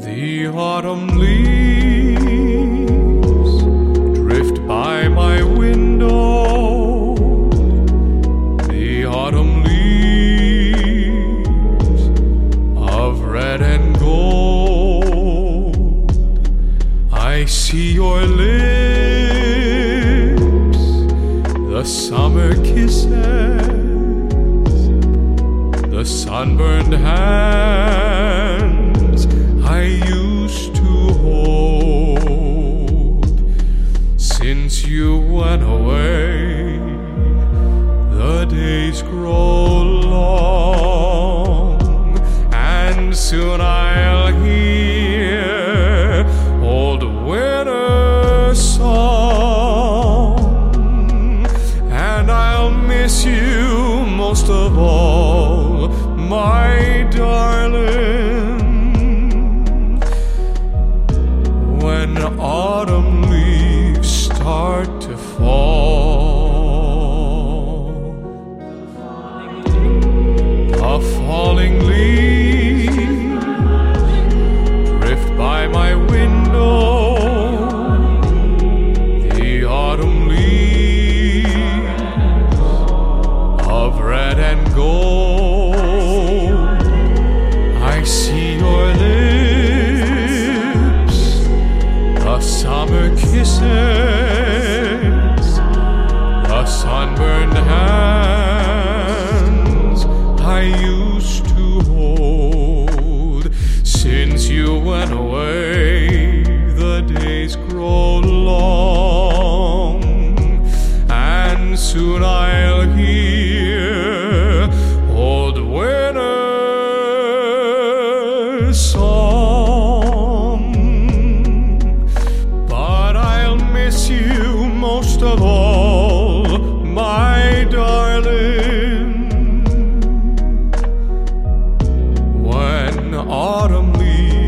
The autumn leaves drift by my window. The autumn leaves of red and gold. I see your lips, the summer kisses, the sunburned hands I used to hold. Since you went away, the days grow long, and soon I'll hear old winter song, and I'll miss you most of all, my darling. Fall, falling leaf grow long, and soon I'll hear old winter song. But I'll miss you most of all, my darling. When autumn leaves